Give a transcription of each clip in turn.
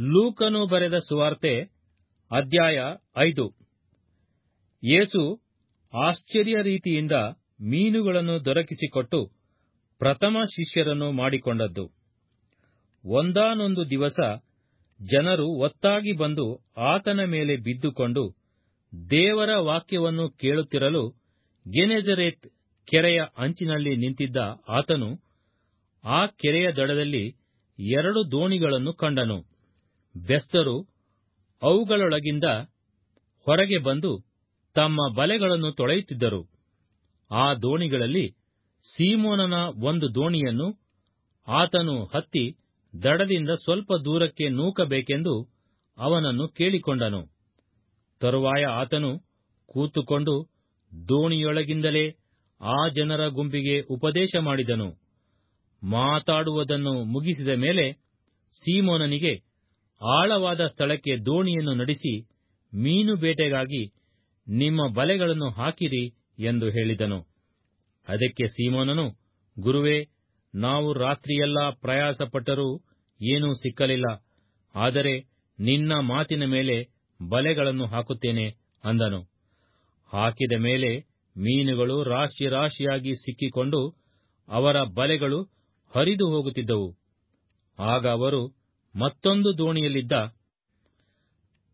ಲೂಕನು ಬರೆದ ಸುವಾರ್ತೆ, ಅಧ್ಯಾಯ ಐದು. ಯೇಸು ಆಶ್ಚರ್ಯ ರೀತಿಯಿಂದ ಮೀನುಗಳನ್ನು ದೊರಕಿಸಿಕೊಟ್ಟು ಪ್ರಥಮ ಶಿಷ್ಯರನ್ನು ಮಾಡಿಕೊಂಡದ್ದು. ಒಂದಾನೊಂದು ದಿವಸ ಜನರು ಒತ್ತಾಗಿ ಬಂದು ಆತನ ಮೇಲೆ ಬಿದ್ದುಕೊಂಡು ದೇವರ ವಾಕ್ಯವನ್ನು ಕೇಳುತ್ತಿರಲು ಗೆನೆಜರೇತ್ ಕೆರೆಯ ಅಂಚಿನಲ್ಲಿ ನಿಂತಿದ್ದ ಆತನು ಆ ಕೆರೆಯ ದಡದಲ್ಲಿ ಎರಡು ದೋಣಿಗಳನ್ನು ಕಂಡನು. ಬೆಸ್ತರು ಅವುಗಳೊಳಗಿಂದ ಹೊರಗೆ ಬಂದು ತಮ್ಮ ಬಲೆಗಳನ್ನು ತೊಳೆಯುತ್ತಿದ್ದರು. ಆ ದೋಣಿಗಳಲ್ಲಿ ಸೀಮೋನನ ಒಂದು ದೋಣಿಯನ್ನು ಆತನು ಹತ್ತಿ ದಡದಿಂದ ಸ್ವಲ್ಪ ದೂರಕ್ಕೆ ನೂಕಬೇಕೆಂದು ಅವನನ್ನು ಕೇಳಿಕೊಂಡನು. ತರುವಾಯ ಆತನು ಕೂತುಕೊಂಡು ದೋಣಿಯೊಳಗಿಂದಲೇ ಆ ಜನರ ಗುಂಪಿಗೆ ಉಪದೇಶ ಮಾಡಿದನು. ಮಾತಾಡುವುದನ್ನು ಮುಗಿಸಿದ ಮೇಲೆ ಸೀಮೋನನಿಗೆ ಆಳವಾದ ಸ್ಥಳಕ್ಕೆ ದೋಣಿಯನ್ನು ನಡೆಸಿ ಮೀನು ಬೇಟೆಗಾಗಿ ನಿಮ್ಮ ಬಲೆಗಳನ್ನು ಹಾಕಿರಿ ಎಂದು ಹೇಳಿದನು. ಅದಕ್ಕೆ ಸೀಮೋನನು, ಗುರುವೇ, ನಾವು ರಾತ್ರಿಯೆಲ್ಲ ಪ್ರಯಾಸಪಟ್ಟರೂ ಏನೂ ಸಿಕ್ಕಲಿಲ್ಲ. ಆದರೆ ನಿನ್ನ ಮಾತಿನ ಮೇಲೆ ಬಲೆಗಳನ್ನು ಹಾಕುತ್ತೇನೆ ಅಂದನು. ಹಾಕಿದ ಮೇಲೆ ಮೀನುಗಳು ರಾಶಿ ರಾಶಿಯಾಗಿ ಸಿಕ್ಕಿಕೊಂಡು ಅವರ ಬಲೆಗಳು ಹರಿದು ಹೋಗುತ್ತಿದ್ದವು. ಆಗ ಅವರು ಮತ್ತೊಂದು ದೋಣಿಯಲ್ಲಿದ್ದ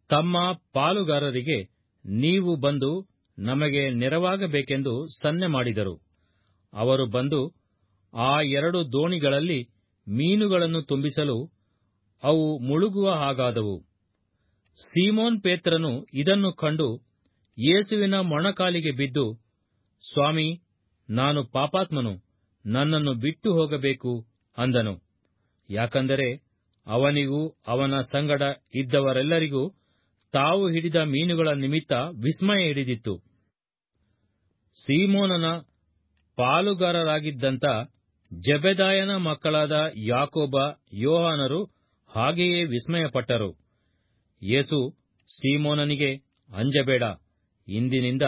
ತಮ್ಮ ಪಾಲುಗಾರರಿಗೆ ನೀವು ಬಂದು ನಮಗೆ ನೆರವಾಗಬೇಕೆಂದು ಸನ್ನೆ ಮಾಡಿದರು. ಅವರು ಬಂದು ಆ ಎರಡು ದೋಣಿಗಳಲ್ಲಿ ಮೀನುಗಳನ್ನು ತುಂಬಿಸಲು ಅವು ಮುಳುಗುವ ಹಾಗಾದವು. ಸೀಮೋನ್ ಪೇತ್ರನು ಇದನ್ನು ಕಂಡು ಯೇಸುವಿನ ಮೊಣಕಾಲಿಗೆ ಬಿದ್ದು, ಸ್ವಾಮಿ, ನಾನು ಪಾಪಾತ್ಮನು, ನನ್ನನ್ನು ಬಿಟ್ಟು ಹೋಗಬೇಕು ಅಂದನು. ಯಾಕಂದರೆ ಅವನಿಗೂ ಅವನ ಸಂಗಡ ಇದ್ದವರೆಲ್ಲರಿಗೂ ತಾವು ಹಿಡಿದ ಮೀನುಗಳ ನಿಮಿತ್ತ ವಿಸ್ಮಯ ಹಿಡಿದಿತ್ತು. ಸೀಮೋನನ ಪಾಲುಗಾರರಾಗಿದ್ದಂಥ ಜಬೆದಾಯನ ಮಕ್ಕಳಾದ ಯಾಕೋಬ, ಯೋಹಾನರು ಹಾಗೆಯೇ ವಿಸ್ಮಯಪಟ್ಟರು. ಯೇಸು ಸೀಮೋನನಿಗೆ, ಅಂಜಬೇಡ, ಇಂದಿನಿಂದ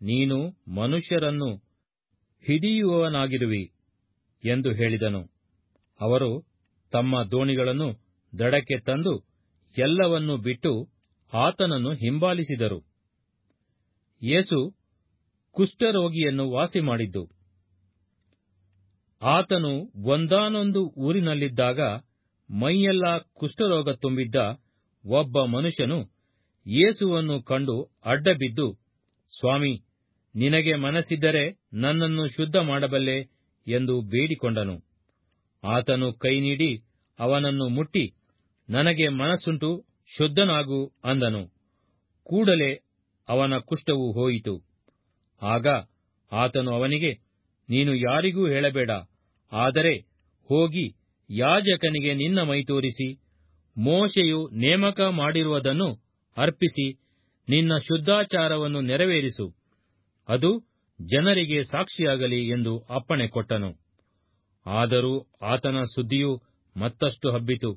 ನೀನು ಮನುಷ್ಯರನ್ನು ಹಿಡಿಯುವವನಾಗಿರುವಿ ಎಂದು ಹೇಳಿದನು. ಅವರು ತಮ್ಮ ದೋಣಿಗಳನ್ನು ದಡಕ್ಕೆ ತಂದು ಎಲ್ಲವನ್ನೂ ಬಿಟ್ಟು ಆತನನ್ನು ಹಿಂಬಾಲಿಸಿದರು. ಯೇಸು ಕುಷ್ಠರೋಗಿಯನ್ನು ವಾಸಿ ಮಾಡಿದ್ದು. ಆತನು ಒಂದಾನೊಂದು ಊರಿನಲ್ಲಿದ್ದಾಗ ಮೈಯೆಲ್ಲ ಕುಷ್ಠರೋಗ ತುಂಬಿದ್ದ ಒಬ್ಬ ಮನುಷ್ಯನು ಯೇಸುವನ್ನು ಕಂಡು ಅಡ್ಡಬಿದ್ದು, ಸ್ವಾಮಿ, ನಿನಗೆ ಮನಸ್ಸಿದ್ದರೆ ನನ್ನನ್ನು ಶುದ್ಧ ಮಾಡಬಲ್ಲೆ ಎಂದು ಬೇಡಿಕೊಂಡನು. ಆತನು ಕೈ ನೀಡಿ ಅವನನ್ನು ಮುಟ್ಟಿ ನನಗೆ ಮನಸ್ಸುಂಟು ಶುದ್ಧನಾಗು ಅಂದನು. ಕೂಡಲೇ ಅವನ ಕುಷ್ಠವು ಹೋಯಿತು. ಆಗ ಆತನು ಅವನಿಗೆ, ನೀನು ಯಾರಿಗೂ ಹೇಳಬೇಡ, ಆದರೆ ಹೋಗಿ ಯಾಜಕನಿಗೆ ನಿನ್ನ ಮೈ ತೋರಿಸಿ, ಮೋಶೆಯು ನೇಮಕ ಮಾಡಿರುವುದನ್ನು ಅರ್ಪಿಸಿ, ನಿನ್ನ ಶುದ್ಧಾಚಾರವನ್ನು ನೆರವೇರಿಸು. ಅದು ಜನರಿಗೆ ಸಾಕ್ಷಿಯಾಗಲಿ ಎಂದು ಅಪ್ಪಣೆ ಕೊಟ್ಟನು. ಆದರೂ ಆತನ ಸುದ್ದಿಯು ಮತ್ತಷ್ಟು ಹಬ್ಬಿತು.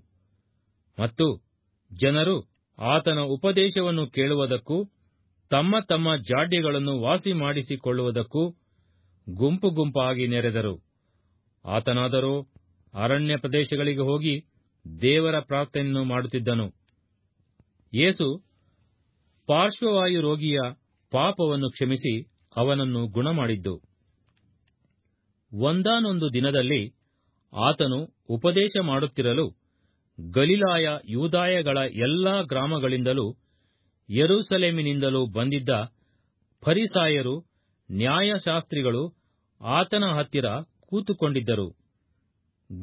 ಮತ್ತು ಜನರು ಆತನ ಉಪದೇಶವನ್ನು ಕೇಳುವುದಕ್ಕೂ, ತಮ್ಮ ತಮ್ಮ ಜಾಡ್ಯಗಳನ್ನು ವಾಸಿ ಮಾಡಿಸಿಕೊಳ್ಳುವುದಕ್ಕೂ ಗುಂಪು ಗುಂಪಾಗಿ ನೆರೆದರು. ಆತನಾದರೂ ಅರಣ್ಯ ಪ್ರದೇಶಗಳಿಗೆ ಹೋಗಿ ದೇವರ ಪ್ರಾರ್ಥನೆಯನ್ನು ಮಾಡುತ್ತಿದ್ದನು. ಯೇಸು ಪಾರ್ಶ್ವವಾಯು ರೋಗಿಯ ಪಾಪವನ್ನು ಕ್ಷಮಿಸಿ ಅವನನ್ನು ಗುಣಮಾಡಿದ್ದು. ಒಂದಾನೊಂದು ದಿನದಲ್ಲಿ ಆತನು ಉಪದೇಶ ಮಾಡುತ್ತಿರಲು ಗಲಿಲಾಯ ಯೂದಾಯಗಳ ಎಲ್ಲಾ ಗ್ರಾಮಗಳಿಂದಲೂ ಯೆರೂಸಲೇಮಿನಿಂದಲೂ ಬಂದಿದ್ದ ಫರಿಸಾಯರು, ನ್ಯಾಯಶಾಸ್ತ್ರಿಗಳು ಆತನ ಹತ್ತಿರ ಕೂತುಕೊಂಡಿದ್ದರು.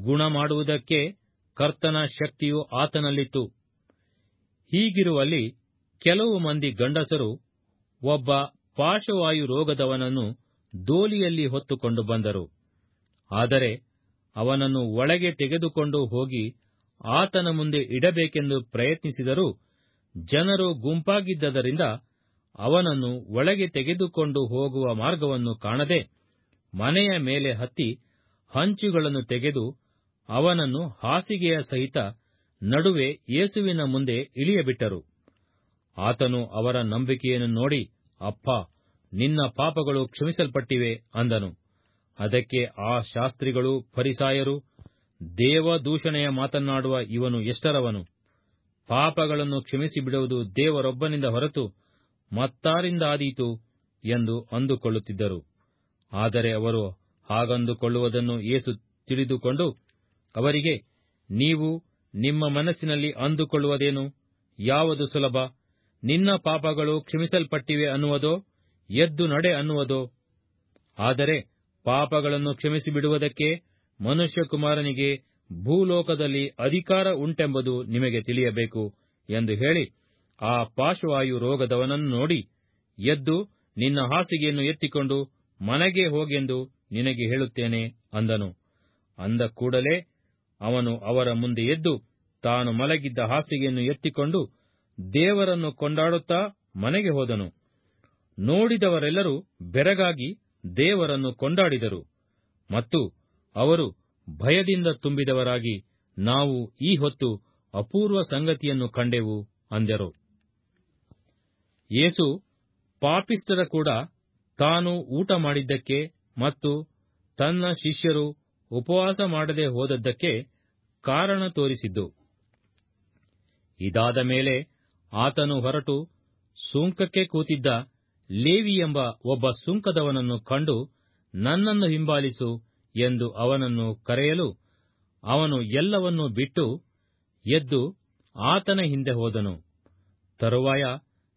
ಗುಣ ಮಾಡುವುದಕ್ಕೆ ಕರ್ತನ ಶಕ್ತಿಯು ಆತನಲ್ಲಿತ್ತು. ಹೀಗಿರುವಲ್ಲಿ ಕೆಲವು ಮಂದಿ ಗಂಡಸರು ಒಬ್ಬ ಪಾರ್ಶ್ವವಾಯು ರೋಗದವನನ್ನು ದೋಲಿಯಲ್ಲಿ ಹೊತ್ತುಕೊಂಡು ಬಂದರು. ಆದರೆ ಅವನನ್ನು ಒಳಗೆ ತೆಗೆದುಕೊಂಡು ಹೋಗಿ ಆತನ ಮುಂದೆ ಇಡಬೇಕೆಂದು ಪ್ರಯತ್ನಿಸಿದರೂ ಜನರು ಗುಂಪಾಗಿದ್ದರಿಂದ ಅವನನ್ನು ಒಳಗೆ ತೆಗೆದುಕೊಂಡು ಹೋಗುವ ಮಾರ್ಗವನ್ನು ಕಾಣದೆ ಮನೆಯ ಮೇಲೆ ಹತ್ತಿ ಹಂಚುಗಳನ್ನು ತೆಗೆದು ಅವನನ್ನು ಹಾಸಿಗೆಯ ಸಹಿತ ನಡುವೆ ಯೇಸುವಿನ ಮುಂದೆ ಇಳಿಯಬಿಟ್ಟರು. ಆತನು ಅವರ ನಂಬಿಕೆಯನ್ನು ನೋಡಿ, ಅಪ್ಪ, ನಿನ್ನ ಪಾಪಗಳು ಕ್ಷಮಿಸಲ್ಪಟ್ಟಿವೆ ಅಂದನು. ಅದಕ್ಕೆ ಆ ಶಾಸ್ತ್ರಿಗಳು, ಫರಿಸಾಯರು, ದೇವದೂಷಣೆಯ ಮಾತನ್ನಾಡುವ ಇವನು ಎಷ್ಟರವನು? ಪಾಪಗಳನ್ನು ಕ್ಷಮಿಸಿಬಿಡುವುದು ದೇವರೊಬ್ಬನಿಂದ ಹೊರತು ಮತ್ತಾರಿಂದ ಆದೀತು ಎಂದು ಅಂದುಕೊಳ್ಳುತ್ತಿದ್ದರು. ಆದರೆ ಅವರು ಹಾಗಂದುಕೊಳ್ಳುವುದನ್ನು ಏಸು ತಿಳಿದುಕೊಂಡು, ಅವರಿಗೆ, ನೀವು ನಿಮ್ಮ ಮನಸ್ಸಿನಲ್ಲಿ ಅಂದುಕೊಳ್ಳುವುದೇನು? ಯಾವುದು ಸುಲಭ? ನಿನ್ನ ಪಾಪಗಳು ಕ್ಷಮಿಸಲ್ಪಟ್ಟಿವೆ ಅನ್ನುವುದೋ, ಎದ್ದು ನಡೆ ಅನ್ನುವುದೋ? ಆದರೆ ಪಾಪಗಳನ್ನು ಕ್ಷಮಿಸಿಬಿಡುವುದಕ್ಕೆ ಮನುಷ್ಯಕುಮಾರನಿಗೆ ಭೂಲೋಕದಲ್ಲಿ ಅಧಿಕಾರ ಉಂಟೆಂಬುದು ನಿಮಗೆ ತಿಳಿಯಬೇಕು ಎಂದು ಹೇಳಿ ಆ ಪಾರ್ಶ್ವವಾಯು ರೋಗದವನನ್ನು ನೋಡಿ ಎದ್ದು ನಿನ್ನ ಹಾಸಿಗೆಯನ್ನು ಎತ್ತಿಕೊಂಡು ಮನೆಗೆ ಹೋಗೆಂದು ನಿನಗೆ ಹೇಳುತ್ತೇನೆ ಅಂದನು. ಅಂದ ಕೂಡಲೇ ಅವನು ಅವರ ಮುಂದೆ ಎದ್ದು ತಾನು ಮಲಗಿದ್ದ ಹಾಸಿಗೆಯನ್ನು ಎತ್ತಿಕೊಂಡು ದೇವರನ್ನು ಕೊಂಡಾಡುತ್ತಾ ಮನೆಗೆ ಹೋದನು. ನೋಡಿದವರೆಲ್ಲರೂ ಬೆರಗಾಗಿ ದೇವರನ್ನು ಕೊಂಡಾಡಿದರು ಮತ್ತು ಅವರು ಭಯದಿಂದ ತುಂಬಿದವರಾಗಿ ನಾವು ಈ ಹೊತ್ತು ಅಪೂರ್ವ ಸಂಗತಿಯನ್ನು ಕಂಡೆವು ಅಂದರು. ಯೇಸು ಪಾಪಿಸ್ಟರ ಕೂಡ ತಾನು ಊಟ ಮಾಡಿದ್ದಕ್ಕೆ ಮತ್ತು ತನ್ನ ಶಿಷ್ಯರು ಉಪವಾಸ ಮಾಡದೆ ಹೋದದ್ದಕ್ಕೆ ಕಾರಣ ತೋರಿಸಿದ್ದು. ಇದಾದ ಮೇಲೆ ಆತನು ಹೊರಟು ಸುಂಕಕ್ಕೆ ಕೂತಿದ್ದ ಲೇವಿ ಎಂಬ ಒಬ್ಬ ಸುಂಕದವನನ್ನು ಕಂಡು ನನ್ನನ್ನು ಹಿಂಬಾಲಿಸು ಎಂದು ಅವನನ್ನು ಕರೆಯಲು ಅವನು ಎಲ್ಲವನ್ನೂ ಬಿಟ್ಟು ಎದ್ದು ಆತನ ಹಿಂದೆ ಹೋದನು. ತರುವಾಯ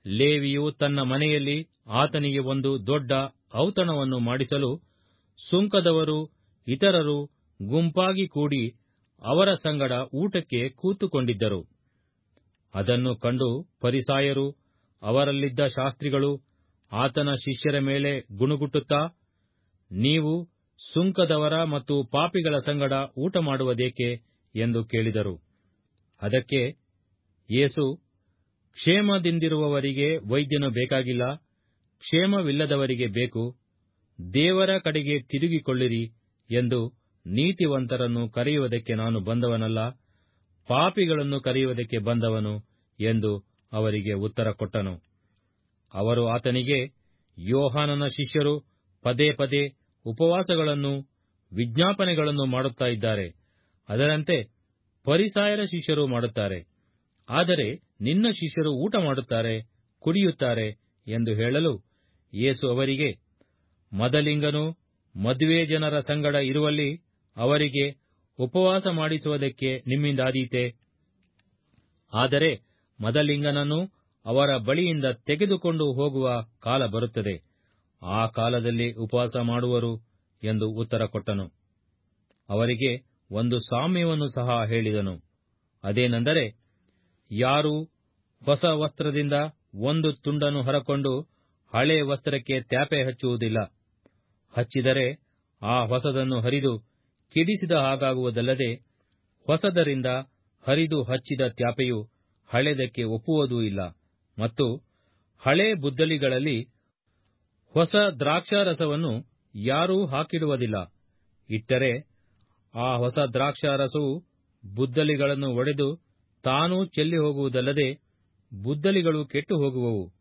ಲೇವಿಯು ತನ್ನ ಮನೆಯಲ್ಲಿ ಆತನಿಗೆ ಒಂದು ದೊಡ್ಡ ಔತಣವನ್ನು ಮಾಡಿಸಲು ಸುಂಕದವರು, ಇತರರು ಗುಂಪಾಗಿ ಕೂಡಿ ಅವರ ಸಂಗಡ ಊಟಕ್ಕೆ ಕೂತುಕೊಂಡಿದ್ದರು. ಅದನ್ನು ಕಂಡು ಪರಿಸಾಯರು ಅವರಲ್ಲಿದ್ದ ಶಾಸ್ತ್ರಿಗಳು ಆತನ ಶಿಷ್ಯರ ಮೇಲೆ ಗುಣುಗುಟ್ಟುತ್ತಾ, ನೀವು ಸುಂಕದವರ ಮತ್ತು ಪಾಪಿಗಳ ಸಂಗಡ ಊಟ ಮಾಡುವುದೇಕೆ ಎಂದು ಕೇಳಿದರು. ಅದಕ್ಕೆ ಯೇಸು, ಕ್ಷೇಮದಿಂದಿರುವವರಿಗೆ ವೈದ್ಯನು ಬೇಕಾಗಿಲ್ಲ, ಕ್ಷೇಮವಿಲ್ಲದವರಿಗೆ ಬೇಕು, ದೇವರ ಕಡೆಗೆ ತಿರುಗಿಕೊಳ್ಳಿರಿ ಎಂದು ನೀತಿವಂತರನ್ನು ಕರೆಯುವುದಕ್ಕೆ ನಾನು ಬಂದವನಲ್ಲ, ಪಾಪಿಗಳನ್ನು ಕರೆಯುವುದಕ್ಕೆ ಬಂದವನು ಎಂದು ಅವರಿಗೆ ಉತ್ತರ ಕೊಟ್ಟನು. ಅವರು ಆತನಿಗೆ, ಯೋಹಾನನ ಶಿಷ್ಯರು ಪದೇ ಪದೇ ಉಪವಾಸಗಳನ್ನು, ವಿಜ್ಞಾಪನೆಗಳನ್ನು ಮಾಡುತ್ತಾ ಇದ್ದಾರೆ. ಅದರಂತೆ ಪರಿಸಾಯರ ಶಿಷ್ಯರು ಮಾಡುತ್ತಾರೆ. ಆದರೆ ನಿನ್ನ ಶಿಷ್ಯರು ಊಟ ಮಾಡುತ್ತಾರೆ, ಕುಡಿಯುತ್ತಾರೆ ಎಂದು ಹೇಳಲು ಯೇಸು ಅವರಿಗೆ, ಮದಲಿಂಗನು ಮದುವೆ ಜನರ ಸಂಗಡ ಇರುವಲ್ಲಿ ಅವರಿಗೆ ಉಪವಾಸ ಮಾಡಿಸುವುದಕ್ಕೆ ನಿಮ್ಮಿಂದಾದೀತೆ. ಆದರೆ ಮದಲಿಂಗನನ್ನು ಅವರ ಬಳಿಯಿಂದ ತೆಗೆದುಕೊಂಡು ಹೋಗುವ ಕಾಲ ಬರುತ್ತದೆ. ಆ ಕಾಲದಲ್ಲಿ ಉಪವಾಸ ಮಾಡುವರು ಎಂದು ಉತ್ತರ ಕೊಟ್ಟನು. ಅವರಿಗೆ ಒಂದು ಸಾಮ್ಯವನ್ನು ಸಹ ಹೇಳಿದನು. ಅದೇನೆಂದರೆ, ಯಾರು ಹೊಸ ವಸ್ತ್ರದಿಂದ ಒಂದು ತುಂಡನ್ನು ಹೊರಕೊಂಡು ಹಳೆ ವಸ್ತ್ರಕ್ಕೆ ತ್ಯಾಪೆ ಹಚ್ಚುವುದಿಲ್ಲ. ಹಚ್ಚಿದರೆ ಆ ಹೊಸದನ್ನು ಹರಿದು ಕಿಡಿಸಿದ ಹಾಗಾಗುವುದಲ್ಲದೆ, ಹೊಸದರಿಂದ ಹರಿದು ಹಚ್ಚಿದ ತ್ಯಾಪೆಯು ಹಳೆದಕ್ಕೆ ಒಪ್ಪುವುದೂ ಇಲ್ಲ. ಮತ್ತು ಹಳೆ ಬುದ್ದಲಿಗಳಲ್ಲಿ ಹೊಸ ದ್ರಾಕ್ಷಾರಸವನ್ನು ಯಾರೂ ಹಾಕಿಡುವುದಿಲ್ಲ. ಇಟ್ಟರೆ ಆ ಹೊಸ ದ್ರಾಕ್ಷಾರಸವು ಬುದ್ದಲಿಗಳನ್ನು ಒಡೆದು ತಾನೂ ಚೆಲ್ಲಿ ಹೋಗುವುದಲ್ಲದೆ ಬುದ್ದಲಿಗಳು ಕೆಟ್ಟು ಹೋಗುವವು.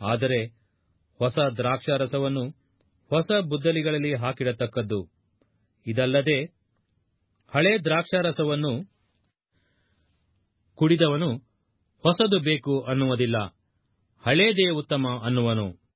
ಆದರೆ ಹೊಸ ದ್ರಾಕ್ಷಾರಸವನ್ನು ಹೊಸ ಬುದ್ದಲಿಗಳಲ್ಲಿ ಹಾಕಿಡತಕ್ಕದ್ದು. ಇದಲ್ಲದೆ ಹಳೆ ದ್ರಾಕ್ಷಾರಸವನ್ನು ಕುಡಿದವನು ಹೊಸದು ಬೇಕು ಅನ್ನುವುದಿಲ್ಲ. ಹಳೇದೇ ಉತ್ತಮ ಅನ್ನುವನು.